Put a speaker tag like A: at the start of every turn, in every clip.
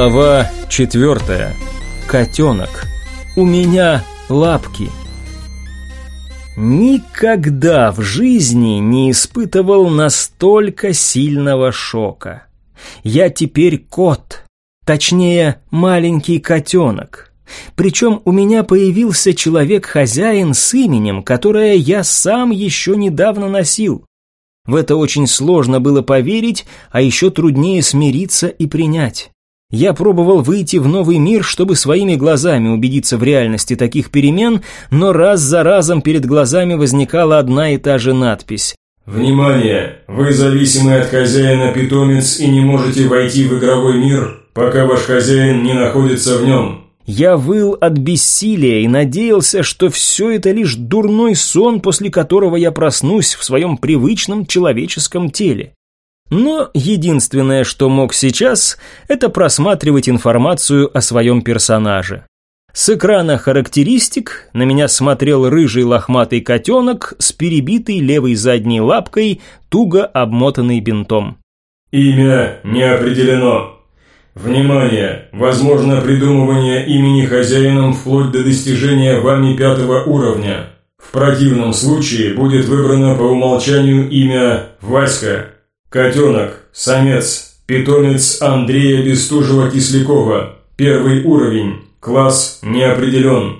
A: Глава четвертая. Котенок. У меня лапки. Никогда в жизни не испытывал настолько сильного шока. Я теперь кот. Точнее, маленький котенок. Причем у меня появился человек-хозяин с именем, которое я сам еще недавно носил. В это очень сложно было поверить, а еще труднее смириться и принять. Я пробовал выйти в новый мир, чтобы своими глазами убедиться в реальности таких перемен, но раз за разом перед глазами возникала одна и та же надпись.
B: «Внимание! Вы зависимый от хозяина питомец и не можете войти в игровой мир, пока ваш хозяин не находится в нем».
A: Я выл от бессилия и надеялся, что все это лишь дурной сон, после которого я проснусь в своем привычном человеческом теле. Но единственное, что мог сейчас, это просматривать информацию о своем персонаже. С экрана характеристик на меня смотрел рыжий лохматый котенок с перебитой левой задней лапкой, туго обмотанный бинтом.
B: Имя не определено. Внимание! Возможно придумывание имени хозяином вплоть до достижения вами пятого уровня. В противном случае будет выбрано по умолчанию имя Васька. Котенок, самец, питомец Андрея Бестужева-Кислякова, первый уровень, класс не определен.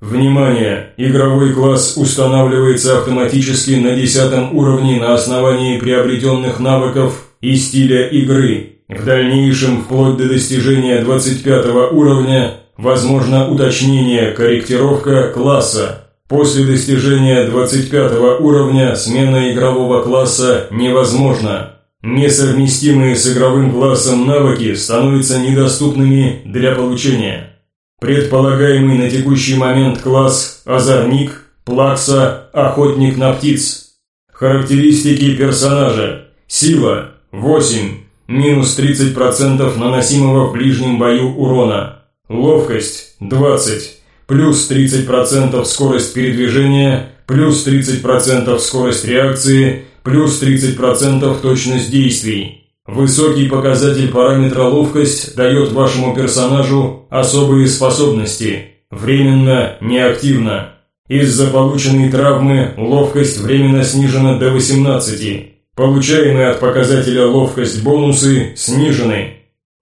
B: Внимание! Игровой класс устанавливается автоматически на десятом уровне на основании приобретенных навыков и стиля игры. В дальнейшем, вплоть до достижения 25 уровня, возможно уточнение, корректировка класса. После достижения 25 уровня смена игрового класса невозможна. Несовместимые с игровым классом навыки становятся недоступными для получения. Предполагаемый на текущий момент класс «Озорник», «Плакса», «Охотник на птиц». Характеристики персонажа. Сила – 8, минус 30% наносимого в ближнем бою урона. Ловкость – 20, плюс 30% скорость передвижения, плюс 30% скорость реакции – плюс 30% точность действий. Высокий показатель параметра ловкость дает вашему персонажу особые способности, временно неактивно. Из-за полученной травмы ловкость временно снижена до 18. Получаемые от показателя ловкость бонусы снижены.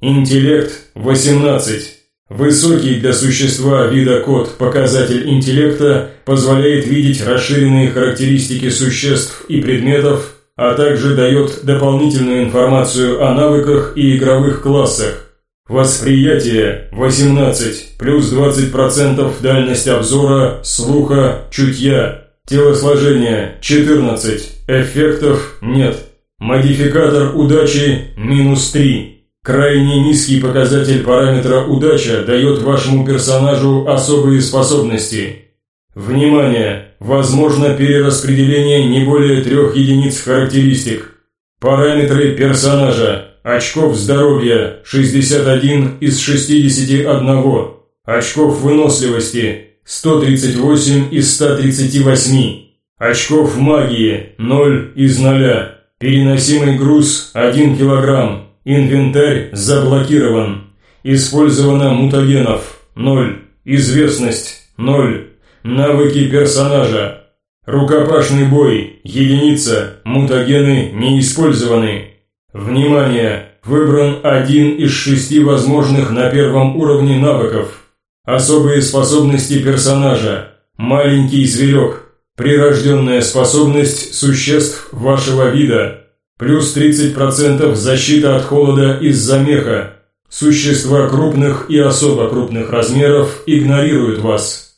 B: Интеллект 18. Высокий для существа вида код показатель интеллекта позволяет видеть расширенные характеристики существ и предметов, а также дает дополнительную информацию о навыках и игровых классах. Восприятие 18, плюс 20% дальность обзора, слуха, чутья. Телосложение 14, эффектов нет. Модификатор удачи минус 3. Крайне низкий показатель параметра удача дает вашему персонажу особые способности. Внимание! Возможно перераспределение не более трех единиц характеристик. Параметры персонажа. Очков здоровья 61 из 61. Очков выносливости 138 из 138. Очков магии 0 из 0. Переносимый груз 1 килограмм. Инвентарь заблокирован. Использовано мутагенов. 0. Известность. 0. Навыки персонажа. Рукопашный бой. Единица. Мутагены не использованы. Внимание! Выбран один из шести возможных на первом уровне навыков. Особые способности персонажа. Маленький зверек. Прирожденная способность существ вашего вида. Плюс 30% защита от холода из-за меха. Существа крупных и особо крупных размеров игнорируют вас.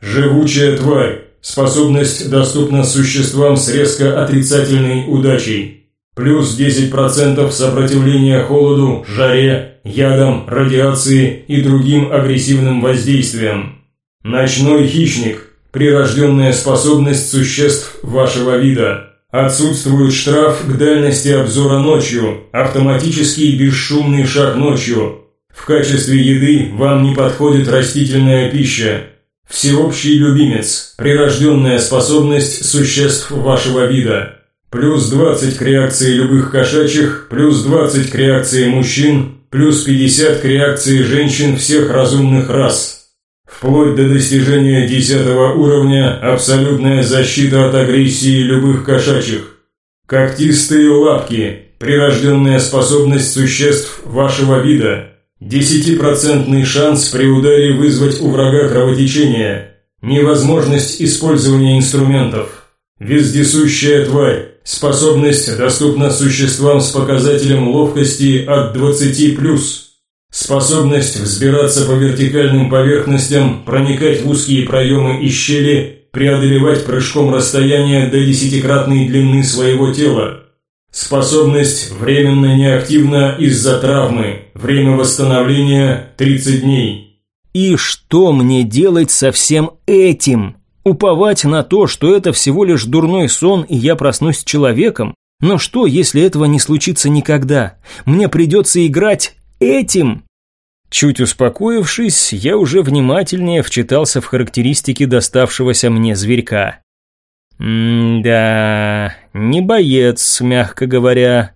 B: Живучая тварь. Способность доступна существам с резко отрицательной удачей. Плюс 10% сопротивления холоду, жаре, ядам, радиации и другим агрессивным воздействиям. Ночной хищник. Прирожденная способность существ вашего вида. Отсутствует штраф к дальности обзора ночью, автоматический бесшумный шаг ночью. В качестве еды вам не подходит растительная пища. Всеобщий любимец, прирожденная способность существ вашего вида. Плюс 20 к реакции любых кошачьих, плюс 20 к реакции мужчин, плюс 50 к реакции женщин всех разумных рас. Вплоть до достижения 10 уровня абсолютная защита от агрессии любых кошачьих. Когтистые лапки, прирожденная способность существ вашего вида. 10% шанс при ударе вызвать у врага кровотечение. Невозможность использования инструментов. Вездесущая тварь. Способность доступна существам с показателем ловкости от 20+. Способность взбираться по вертикальным поверхностям, проникать в узкие проемы и щели, преодолевать прыжком расстояние до десятикратной длины своего тела. Способность временно неактивна из-за травмы. Время восстановления 30 дней.
A: И что мне делать со всем этим? Уповать на то, что это всего лишь дурной сон, и я проснусь человеком? Но что, если этого не случится никогда? Мне придется играть этим? Чуть успокоившись, я уже внимательнее вчитался в характеристики доставшегося мне зверька. М-да, не боец, мягко говоря.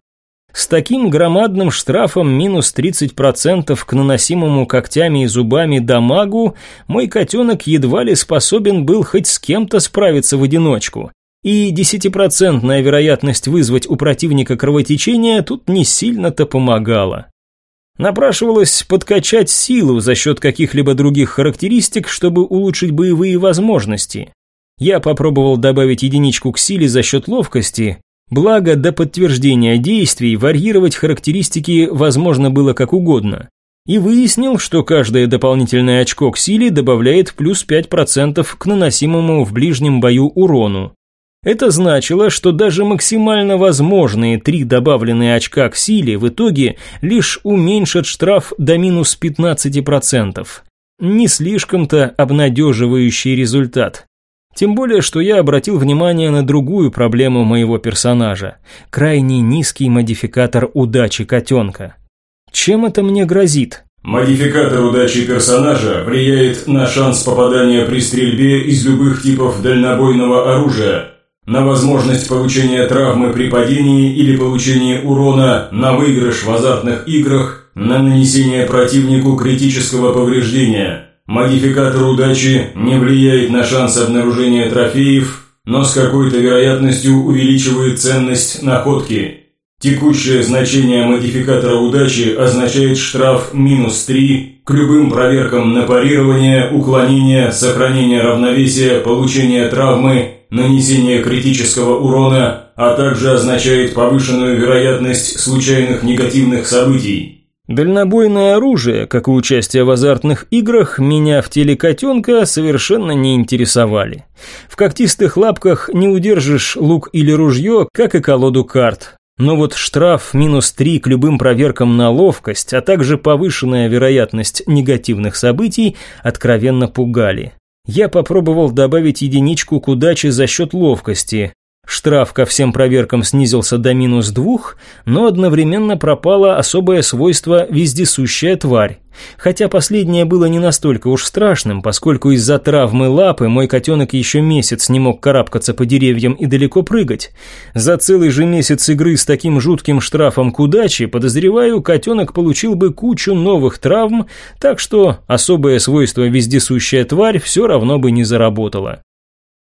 A: С таким громадным штрафом минус 30% к наносимому когтями и зубами дамагу мой котенок едва ли способен был хоть с кем-то справиться в одиночку. И десятипроцентная вероятность вызвать у противника кровотечение тут не сильно-то помогала. Напрашивалось подкачать силу за счет каких-либо других характеристик, чтобы улучшить боевые возможности. Я попробовал добавить единичку к силе за счет ловкости, Благо, до подтверждения действий варьировать характеристики возможно было как угодно. И выяснил, что каждое дополнительное очко к силе добавляет плюс 5% к наносимому в ближнем бою урону. Это значило, что даже максимально возможные три добавленные очка к силе в итоге лишь уменьшат штраф до минус 15%. Не слишком-то обнадеживающий результат. Тем более, что я обратил внимание на другую проблему моего персонажа – крайне низкий модификатор удачи котенка. Чем это мне грозит?
B: Модификатор удачи персонажа влияет на шанс попадания при стрельбе из любых типов дальнобойного оружия, на возможность получения травмы при падении или получения урона, на выигрыш в азартных играх, на нанесение противнику критического повреждения – Модификатор удачи не влияет на шанс обнаружения трофеев, но с какой-то вероятностью увеличивает ценность находки. Текущее значение модификатора удачи означает штраф минус 3 к любым проверкам на парирование, уклонение, сохранение равновесия, получение травмы, нанесение критического урона, а также означает повышенную вероятность случайных негативных событий.
A: Дальнобойное оружие, как и участие в азартных играх, меня в теле котенка совершенно не интересовали. В когтистых лапках не удержишь лук или ружье, как и колоду карт. Но вот штраф минус 3 к любым проверкам на ловкость, а также повышенная вероятность негативных событий откровенно пугали. Я попробовал добавить единичку к удаче за счет ловкости, Штраф ко всем проверкам снизился до минус двух, но одновременно пропало особое свойство «вездесущая тварь». Хотя последнее было не настолько уж страшным, поскольку из-за травмы лапы мой котенок еще месяц не мог карабкаться по деревьям и далеко прыгать. За целый же месяц игры с таким жутким штрафом к удаче, подозреваю, котенок получил бы кучу новых травм, так что особое свойство «вездесущая тварь» все равно бы не заработало.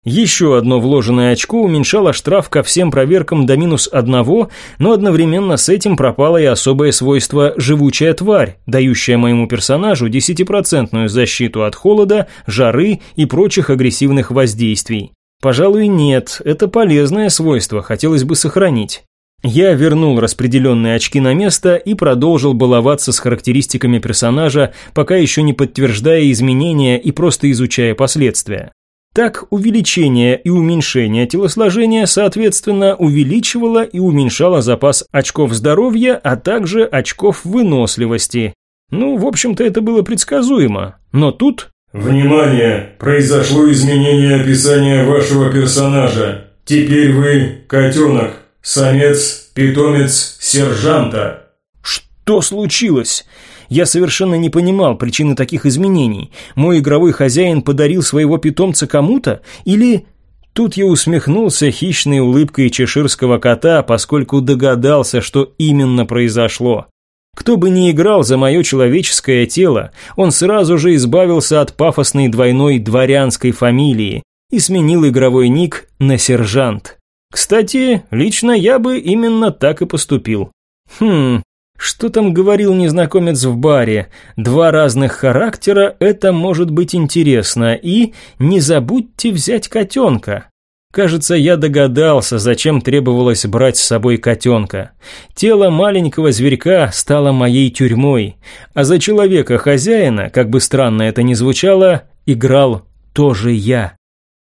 A: Еще одно вложенное очко уменьшало штраф ко всем проверкам до минус одного, но одновременно с этим пропало и особое свойство «живучая тварь», дающее моему персонажу десятипроцентную защиту от холода, жары и прочих агрессивных воздействий. Пожалуй, нет, это полезное свойство, хотелось бы сохранить. Я вернул распределенные очки на место и продолжил баловаться с характеристиками персонажа, пока еще не подтверждая изменения и просто изучая последствия. Так увеличение и уменьшение телосложения, соответственно, увеличивало и уменьшало запас очков здоровья, а также очков выносливости. Ну, в общем-то, это было предсказуемо. Но тут...
B: Внимание! Произошло изменение описания вашего персонажа. Теперь вы котенок, самец, питомец сержанта.
A: Что случилось? Я совершенно не понимал причины таких изменений. Мой игровой хозяин подарил своего питомца кому-то? Или... Тут я усмехнулся хищной улыбкой чеширского кота, поскольку догадался, что именно произошло. Кто бы ни играл за мое человеческое тело, он сразу же избавился от пафосной двойной дворянской фамилии и сменил игровой ник на сержант. Кстати, лично я бы именно так и поступил. Хм, что там говорил незнакомец в баре? Два разных характера – это может быть интересно. И не забудьте взять котенка. Кажется, я догадался, зачем требовалось брать с собой котенка. Тело маленького зверька стало моей тюрьмой, а за человека-хозяина, как бы странно это ни звучало, играл тоже я.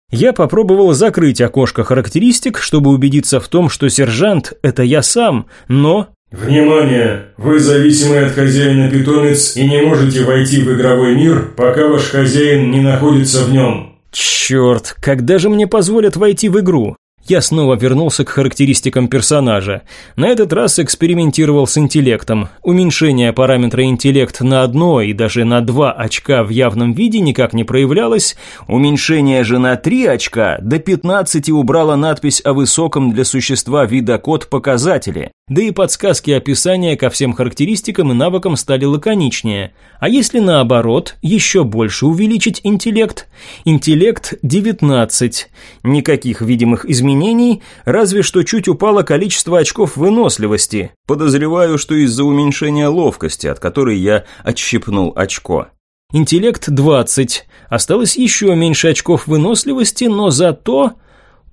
A: Я попробовал закрыть окошко характеристик, чтобы убедиться в том, что сержант – это я сам, но...
B: Внимание! Вы зависимый от хозяина питомец и не можете войти в игровой мир, пока ваш хозяин не находится в нем.
A: Черт, когда же мне позволят войти в игру? Я снова вернулся к характеристикам персонажа. На этот раз экспериментировал с интеллектом. Уменьшение параметра интеллект на одно и даже на два очка в явном виде никак не проявлялось. Уменьшение же на три очка до 15 убрало надпись о высоком для существа вида код показателе. Да и подсказки описания ко всем характеристикам и навыкам стали лаконичнее. А если наоборот, еще больше увеличить интеллект? Интеллект 19. Никаких видимых изменений, разве что чуть упало количество очков выносливости. Подозреваю, что из-за уменьшения ловкости, от которой я отщипнул очко. Интеллект 20. Осталось еще меньше очков выносливости, но зато...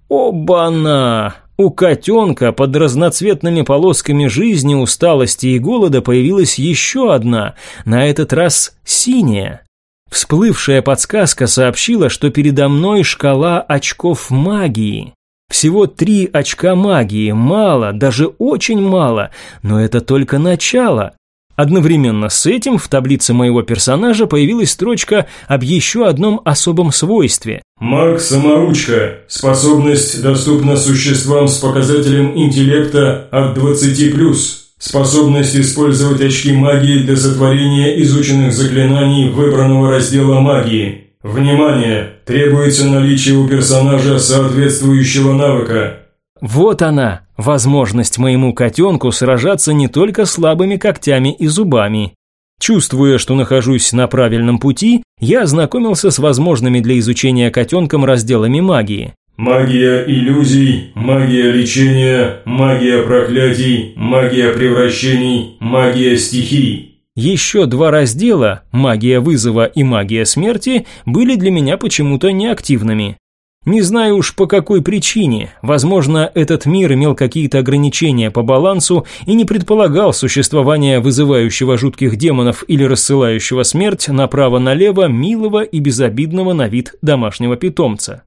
A: Оба-на! У котенка под разноцветными полосками жизни, усталости и голода появилась еще одна, на этот раз синяя. Всплывшая подсказка сообщила, что передо мной шкала очков магии. Всего три очка магии, мало, даже очень мало, но это только начало. Одновременно с этим в таблице моего персонажа появилась строчка об еще одном особом свойстве.
B: Маг-саморучка. Способность доступна существам с показателем интеллекта от 20+. Способность использовать очки магии для сотворения изученных заклинаний выбранного раздела магии. Внимание! Требуется наличие у персонажа соответствующего навыка.
A: Вот она, возможность моему котенку сражаться не только слабыми когтями и зубами. Чувствуя, что нахожусь на правильном пути, я ознакомился с возможными для изучения котенком разделами магии.
B: Магия иллюзий, магия лечения, магия проклятий, магия превращений, магия стихий.
A: Еще два раздела, магия вызова и магия смерти, были для меня почему-то неактивными. Не знаю уж по какой причине. Возможно, этот мир имел какие-то ограничения по балансу и не предполагал существования вызывающего жутких демонов или рассылающего смерть направо-налево милого и безобидного на вид домашнего питомца.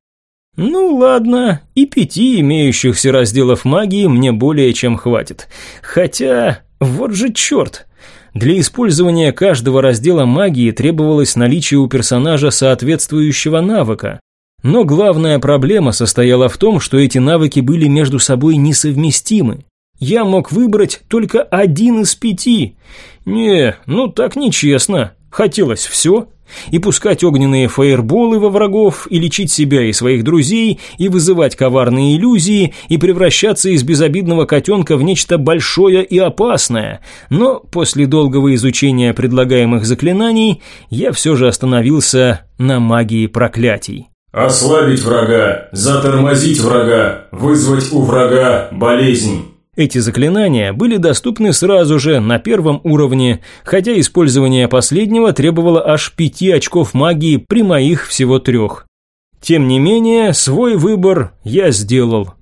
A: Ну ладно, и пяти имеющихся разделов магии мне более чем хватит. Хотя, вот же черт. Для использования каждого раздела магии требовалось наличие у персонажа соответствующего навыка. Но главная проблема состояла в том, что эти навыки были между собой несовместимы. Я мог выбрать только один из пяти. Не, ну так нечестно. Хотелось все. И пускать огненные фаерболы во врагов, и лечить себя и своих друзей, и вызывать коварные иллюзии, и превращаться из безобидного котенка в нечто большое и опасное. Но после долгого изучения предлагаемых заклинаний я все же остановился на магии проклятий.
B: Ослабить врага, затормозить врага, вызвать у врага болезнь.
A: Эти заклинания были доступны сразу же на первом уровне, хотя использование последнего требовало аж пяти очков магии при моих всего трех. Тем не менее, свой выбор я сделал.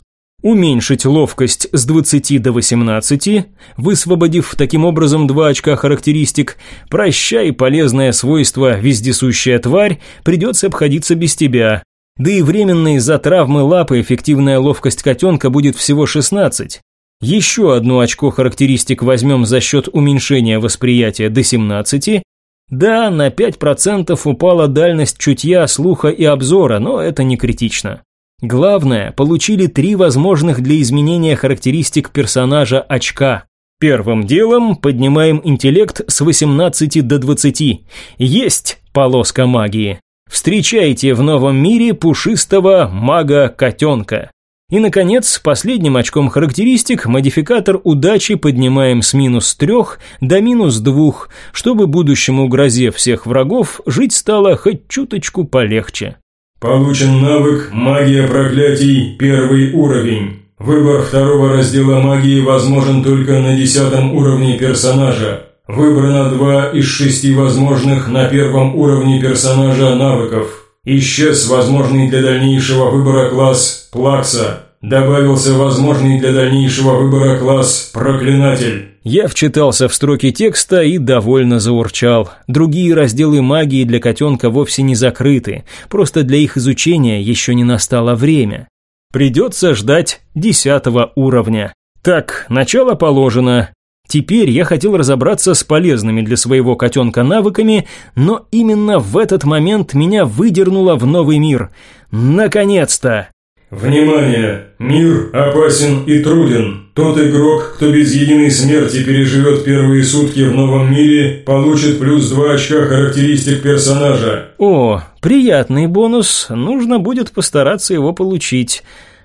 A: Уменьшить ловкость с 20 до 18, высвободив таким образом 2 очка характеристик. Прощай, полезное свойство, вездесущая тварь, придется обходиться без тебя. Да и временно из-за травмы лапы эффективная ловкость котенка будет всего 16. Еще одно очко характеристик возьмем за счет уменьшения восприятия до 17. Да, на 5% упала дальность чутья, слуха и обзора, но это не критично. Главное, получили три возможных для изменения характеристик персонажа очка. Первым делом поднимаем интеллект с 18 до 20. Есть полоска магии. Встречайте в новом мире пушистого мага-котенка. И, наконец, последним очком характеристик модификатор удачи поднимаем с минус трех до минус двух, чтобы будущему грозе всех врагов жить стало хоть чуточку полегче.
B: Получен навык «Магия проклятий» первый уровень. Выбор второго раздела магии возможен только на десятом уровне персонажа. Выбрано два из шести возможных на первом уровне персонажа навыков. Исчез возможный для дальнейшего выбора класс «Плакса». Добавился возможный для дальнейшего выбора класс «Проклинатель».
A: Я вчитался в строки текста и довольно заурчал. Другие разделы магии для котенка вовсе не закрыты, просто для их изучения еще не настало время. Придется ждать десятого уровня. Так, начало положено, Теперь я хотел разобраться с полезными для своего котенка навыками, но именно в этот момент меня выдернуло в новый мир. Наконец-то!
B: Внимание! Мир опасен и труден. Тот игрок, кто без единой смерти переживет первые сутки в новом мире, получит плюс 2 очка характеристик персонажа.
A: О, приятный бонус. Нужно будет постараться его получить.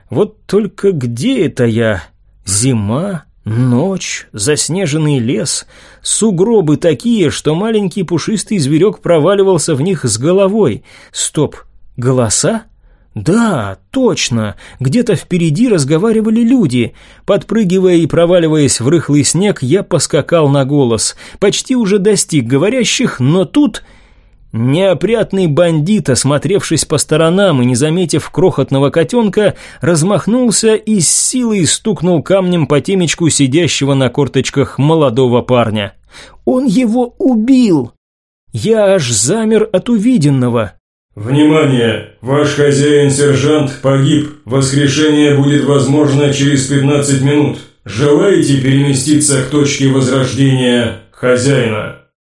A: Вот только где это я? Зима? Ночь, заснеженный лес, сугробы такие, что маленький пушистый зверек проваливался в них с головой. Стоп, голоса? Да, точно, где-то впереди разговаривали люди. Подпрыгивая и проваливаясь в рыхлый снег, я поскакал на голос. Почти уже достиг говорящих, но тут... Неопрятный бандит, осмотревшись по сторонам и не заметив крохотного котенка, размахнулся и с силой стукнул камнем по темечку сидящего на корточках молодого парня. «Он его убил!» Я аж замер от увиденного.
B: «Внимание! Ваш хозяин-сержант погиб. Воскрешение будет возможно через 15 минут. Желаете переместиться к точке возрождения хозяина?»